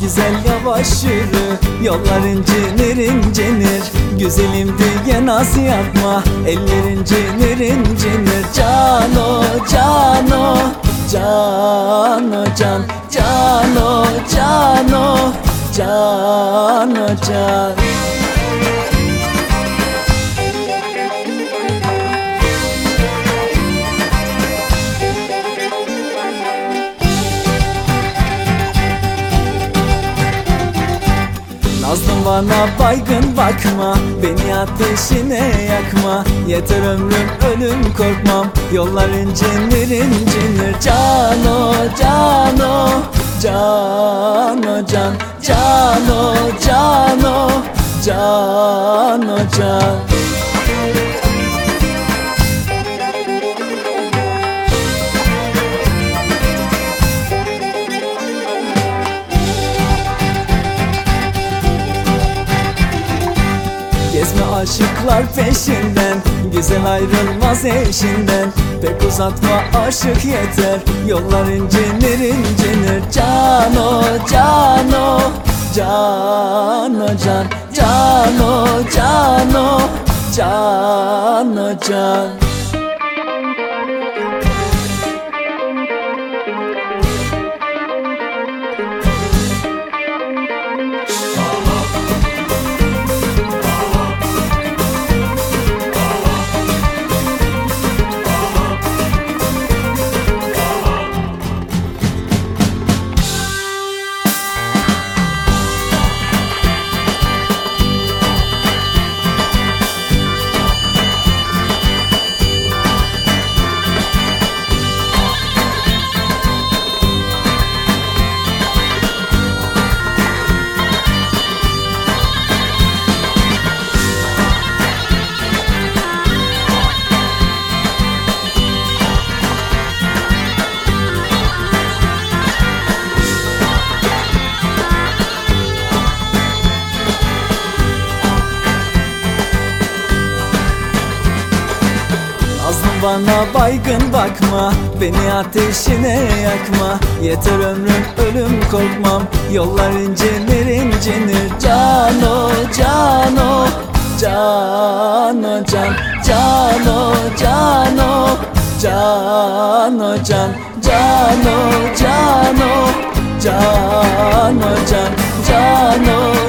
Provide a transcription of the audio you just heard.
güzel yavaş yürü Yollar incinir incinir. Güzelim diye naz yapma Ellerin cinir incinir. Cano cano Cano can Cano cano Cano can bana baygın bakma. Beni ateşine yakma. Yeter ömrüm ölüm korkmam. Yollar incinir incinir Cano cano Cano can Cano cano Cano can aşıklar peşinden Güzel ayrılmaz eşinden. Pek uzatma aşık yeter Yollar incinir incinir. Cano cano Cano can Cano cano Cano can Nazlım bana baygın bakma Beni ateşine yakma. Yeter ömrüm ölüm korkmam Yollar incinir incinir. Cano cano Cano can Cano cano Cano can Cano cano Cano can